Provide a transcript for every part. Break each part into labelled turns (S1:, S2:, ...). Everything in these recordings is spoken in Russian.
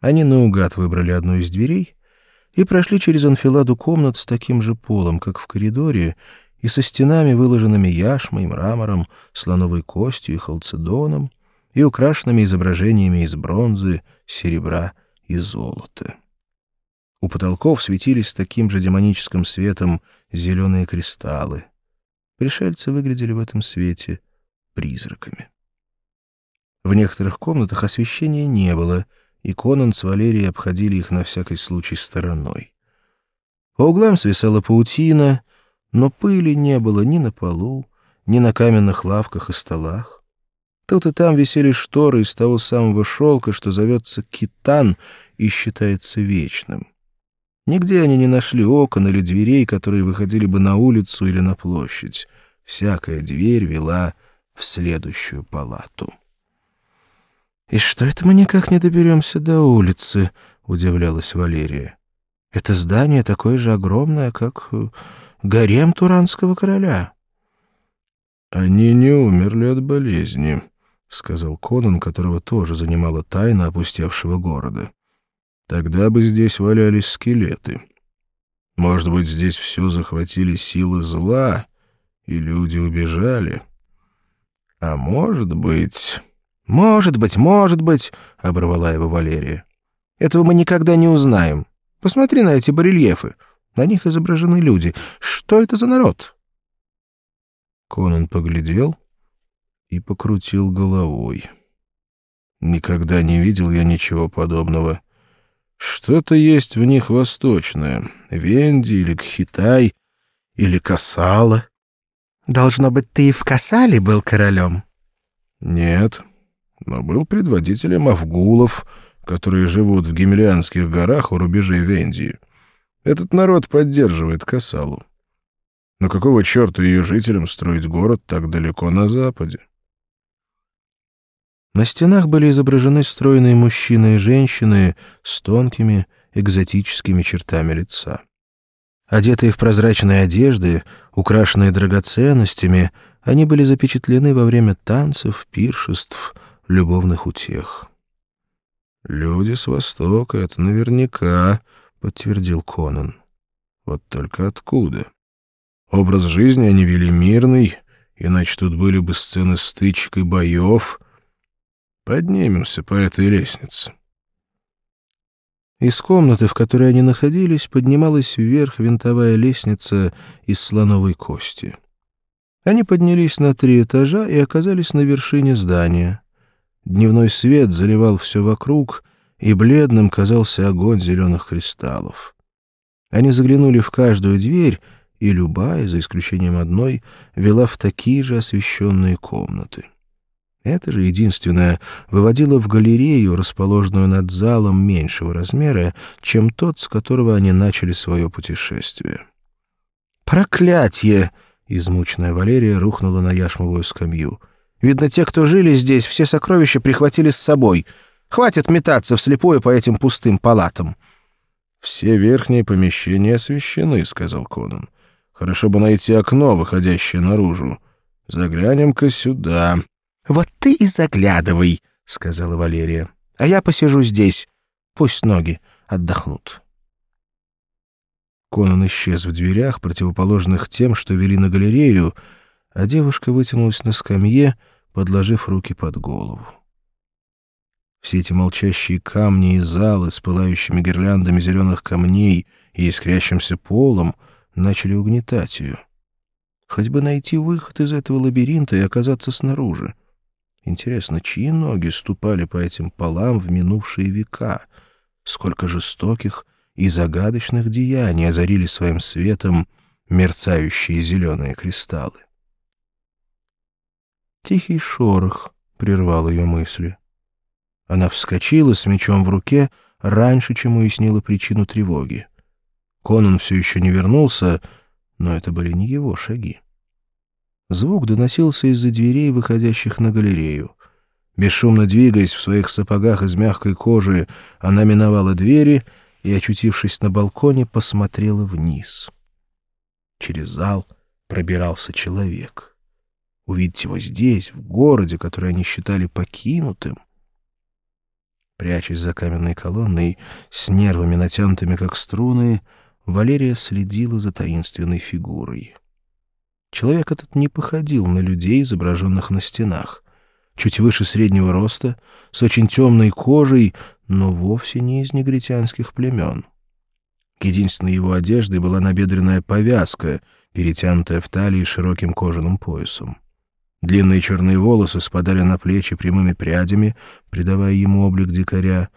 S1: Они наугад выбрали одну из дверей и прошли через анфиладу комнат с таким же полом, как в коридоре, и со стенами, выложенными яшмой, мрамором, слоновой костью и халцедоном, и украшенными изображениями из бронзы, серебра и золота. У потолков светились таким же демоническим светом зеленые кристаллы. Пришельцы выглядели в этом свете призраками. В некоторых комнатах освещения не было, и Конан с Валерией обходили их на всякий случай стороной. По углам свисала паутина, но пыли не было ни на полу, ни на каменных лавках и столах. Тут и там висели шторы из того самого шелка, что зовется китан и считается вечным. Нигде они не нашли окон или дверей, которые выходили бы на улицу или на площадь. Всякая дверь вела в следующую палату. «И что это мы никак не доберемся до улицы?» — удивлялась Валерия. «Это здание такое же огромное, как э, гарем Туранского короля».
S2: «Они не умерли от болезни», — сказал Конан, которого тоже занимала тайна опустевшего города. «Тогда бы здесь валялись скелеты. Может быть, здесь все захватили силы зла, и люди убежали. А может быть...»
S1: «Может быть, может быть», — оборвала его Валерия. «Этого мы никогда не узнаем. Посмотри на эти барельефы. На них изображены люди. Что это за народ?»
S2: Конан поглядел и покрутил головой. Никогда не видел я ничего подобного. Что-то есть в них восточное. Венди или Кхитай или Касала.
S1: «Должно быть, ты и в Касале был королем?»
S2: «Нет, но был предводителем афгулов, которые живут в Гимлианских горах у рубежей Вендии. Этот народ поддерживает Касалу. Но какого черта ее жителям строить город так далеко на западе?
S1: На стенах были изображены стройные мужчины и женщины с тонкими экзотическими чертами лица. Одетые в прозрачные одежды, украшенные драгоценностями, они были запечатлены во время танцев, пиршеств, любовных утех.
S2: «Люди с Востока, это наверняка», — подтвердил Конан. «Вот только откуда? Образ жизни они вели мирный, иначе тут были бы сцены стычек и боев. Поднимемся по этой лестнице».
S1: Из комнаты, в которой они находились, поднималась вверх винтовая лестница из слоновой кости. Они поднялись на три этажа и оказались на вершине здания. Дневной свет заливал все вокруг, и бледным казался огонь зеленых кристаллов. Они заглянули в каждую дверь, и любая, за исключением одной, вела в такие же освещенные комнаты. Это же единственное выводило в галерею, расположенную над залом меньшего размера, чем тот, с которого они начали свое путешествие. «Проклятье!» — измученная Валерия рухнула на яшмовую скамью — Видно, те, кто жили здесь, все сокровища прихватили с собой. Хватит метаться вслепую по этим пустым палатам».
S2: «Все верхние помещения освещены», — сказал Конан. «Хорошо бы найти окно, выходящее наружу. Заглянем-ка сюда».
S1: «Вот ты и заглядывай», — сказала Валерия. «А я посижу здесь. Пусть ноги отдохнут». Конан исчез в дверях, противоположных тем, что вели на галерею, а девушка вытянулась на скамье, подложив руки под голову. Все эти молчащие камни и залы с пылающими гирляндами зеленых камней и искрящимся полом начали угнетать ее. Хоть бы найти выход из этого лабиринта и оказаться снаружи. Интересно, чьи ноги ступали по этим полам в минувшие века? Сколько жестоких и загадочных деяний озарили своим светом мерцающие зеленые кристаллы. Тихий шорох прервал ее мысли. Она вскочила с мечом в руке раньше, чем уяснила причину тревоги. Конан все еще не вернулся, но это были не его шаги. Звук доносился из-за дверей, выходящих на галерею. Бесшумно двигаясь в своих сапогах из мягкой кожи, она миновала двери и, очутившись на балконе, посмотрела вниз. Через зал пробирался человек — увидеть его здесь, в городе, который они считали покинутым. Прячась за каменной колонной, с нервами натянутыми как струны, Валерия следила за таинственной фигурой. Человек этот не походил на людей, изображенных на стенах. Чуть выше среднего роста, с очень темной кожей, но вовсе не из негритянских племен. Единственной его одеждой была набедренная повязка, перетянутая в талии широким кожаным поясом. Длинные черные волосы спадали на плечи прямыми прядями, придавая ему облик дикаря.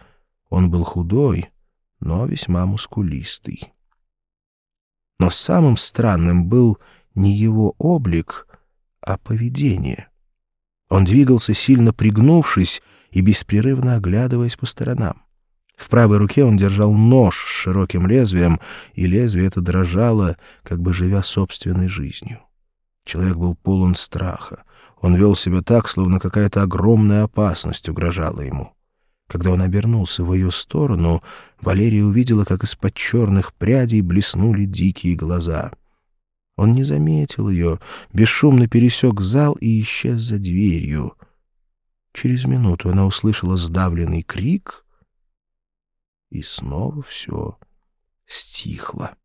S1: Он был худой, но весьма мускулистый. Но самым странным был не его облик, а поведение. Он двигался, сильно пригнувшись и беспрерывно оглядываясь по сторонам. В правой руке он держал нож с широким лезвием, и лезвие это дрожало, как бы живя собственной жизнью. Человек был полон страха. Он вел себя так, словно какая-то огромная опасность угрожала ему. Когда он обернулся в ее сторону, Валерия увидела, как из-под черных прядей блеснули дикие глаза. Он не заметил ее, бесшумно пересек зал и исчез за дверью. Через минуту она услышала сдавленный крик, и снова все стихло.